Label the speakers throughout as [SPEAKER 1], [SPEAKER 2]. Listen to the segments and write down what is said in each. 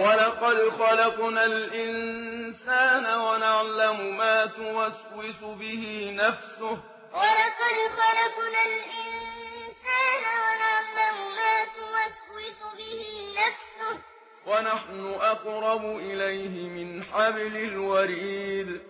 [SPEAKER 1] ولقد خلقنا الإنسان ونعلم ما توسوس به نفسه.
[SPEAKER 2] ولقد خلقنا الإنسان ونعلم ما توسوس به نفسه.
[SPEAKER 1] ونحن أقرب إليه من حبل الوريد.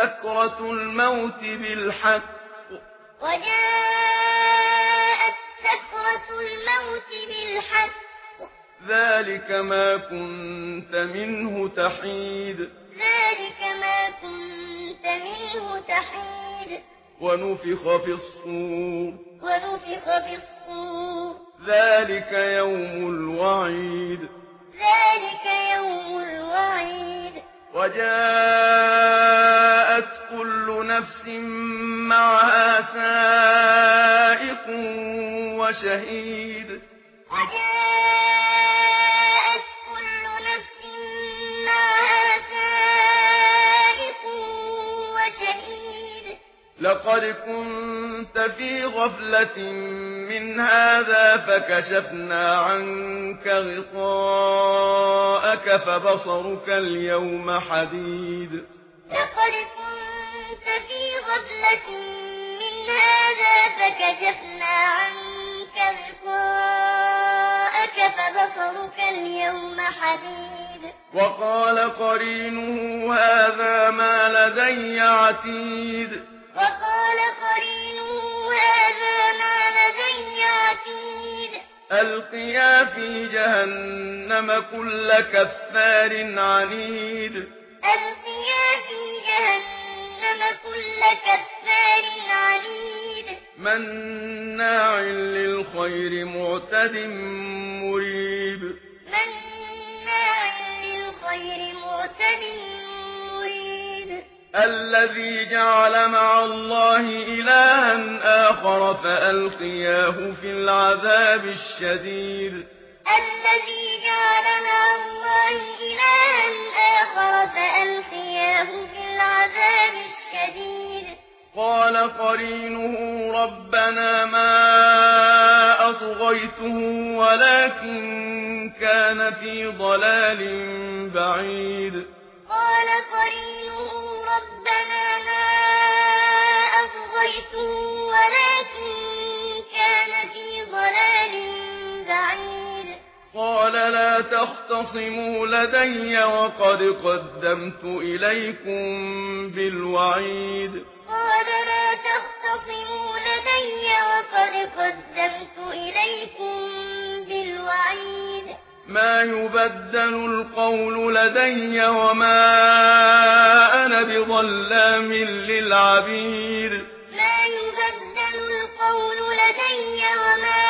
[SPEAKER 1] سكرة الموت بالحق.
[SPEAKER 2] وجاءت سكرة الموت بالحق.
[SPEAKER 1] ذلك ما كنت منه تحيد.
[SPEAKER 2] ذلك ما كنت منه تحيد.
[SPEAKER 1] ونفخ في الصور.
[SPEAKER 2] ونفخ في الصور.
[SPEAKER 1] ذلك يوم الوعيد.
[SPEAKER 2] ذلك يوم الوعيد.
[SPEAKER 1] وجاءت نفس معها سائق وشهيد.
[SPEAKER 2] وجاءت كل نفس معها سائق وشهيد.
[SPEAKER 1] لقد كنت في غفلة من هذا فكشفنا عنك غطاءك فبصرك اليوم حديد.
[SPEAKER 2] لقد كنت كنت في غفلة من هذا فكشفنا عنك لقاءك فبصرك اليوم حديد.
[SPEAKER 1] وقال قرينه هذا ما لدي عتيد.
[SPEAKER 2] وقال قرينه هذا ما لدي عتيد.
[SPEAKER 1] ألقيا في جهنم كل كفار عنيد. مناع للخير معتد مريب.
[SPEAKER 2] مناع للخير معتد مريب
[SPEAKER 1] الذي جعل مع الله إلها آخر فألقياه في العذاب الشديد.
[SPEAKER 2] الذي جعل مع الله إلها آخر فألقياه في العذاب الشديد.
[SPEAKER 1] سبيل قال قرينه ربنا ما أطغيته ولكن كان في ضلال بعيد.
[SPEAKER 2] قال قرينه ربنا ما أطغيته
[SPEAKER 1] لا تختصموا لدي وقد قدمت إليكم بالوعيد.
[SPEAKER 2] قال لا تختصموا لدي وقد قدمت إليكم بالوعيد.
[SPEAKER 1] ما يبدل القول لدي وما أنا بظلام للعبيد.
[SPEAKER 2] ما يبدل القول لدي وما أنا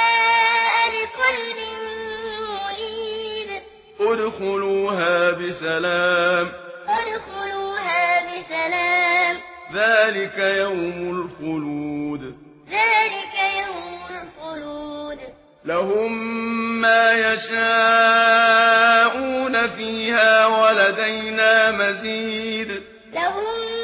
[SPEAKER 1] ادخلوها بسلام.
[SPEAKER 2] ادخلوها بسلام.
[SPEAKER 1] ذلك يوم الخلود.
[SPEAKER 2] ذلك يوم الخلود.
[SPEAKER 1] لهم ما يشاءون فيها ولدينا مزيد.
[SPEAKER 2] لهم